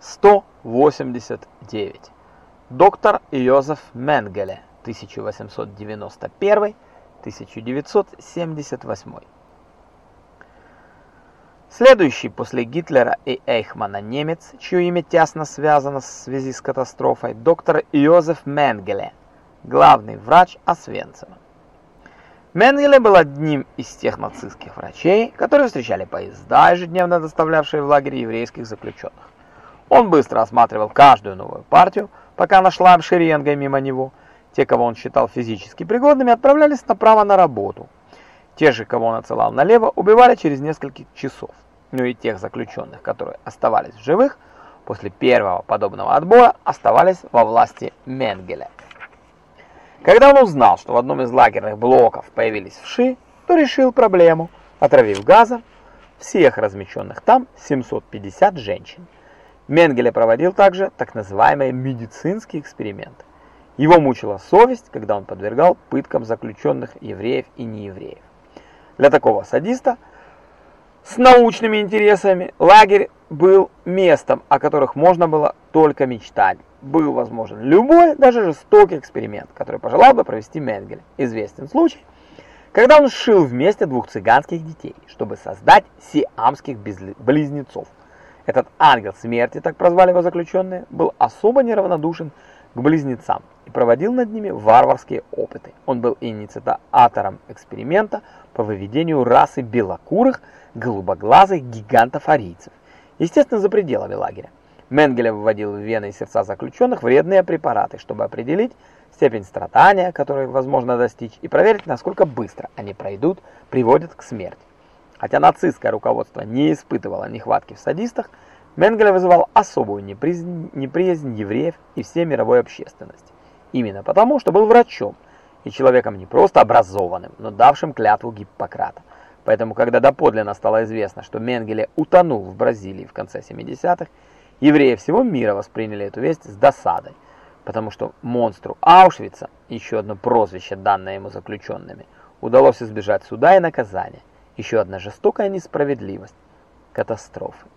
189. Доктор Йозеф Менгеле, 1891-1978. Следующий после Гитлера и Эйхмана немец, чье имя тесно связано в связи с катастрофой, доктор Йозеф Менгеле, главный врач Освенцима. Менгеле был одним из тех нацистских врачей, которые встречали поезда, ежедневно доставлявшие в лагерь еврейских заключенных. Он быстро осматривал каждую новую партию, пока она шла шеренгой мимо него. Те, кого он считал физически пригодными, отправлялись направо на работу. Те же, кого он отсылал налево, убивали через несколько часов. Ну и тех заключенных, которые оставались в живых, после первого подобного отбора оставались во власти Менгеля. Когда он узнал, что в одном из лагерных блоков появились вши, то решил проблему, отравив газом всех размещенных там 750 женщин. Менгеле проводил также так называемые медицинские эксперименты. Его мучила совесть, когда он подвергал пыткам заключенных евреев и неевреев. Для такого садиста с научными интересами лагерь был местом, о которых можно было только мечтать. Был возможен любой, даже жестокий эксперимент, который пожелал бы провести Менгеле. Известен случай, когда он сшил вместе двух цыганских детей, чтобы создать сиамских близнецов. Этот ангел смерти, так прозвали его заключенные, был особо неравнодушен к близнецам и проводил над ними варварские опыты. Он был инициатором эксперимента по выведению расы белокурых, голубоглазых гигантов-арийцев, естественно, за пределами лагеря. Менгеле вводил в вены и сердца заключенных вредные препараты, чтобы определить степень страдания, которой возможно достичь, и проверить, насколько быстро они пройдут, приводят к смерти. Хотя нацистское руководство не испытывало нехватки в садистах, Менгеле вызывал особую неприязнь, неприязнь евреев и всей мировой общественности. Именно потому, что был врачом и человеком не просто образованным, но давшим клятву Гиппократа. Поэтому, когда доподлинно стало известно, что Менгеле утонул в Бразилии в конце 70-х, евреи всего мира восприняли эту весть с досадой, потому что монстру Аушвица, еще одно прозвище, данное ему заключенными, удалось избежать суда и наказания. Еще одна жестокая несправедливость. Катастрофы.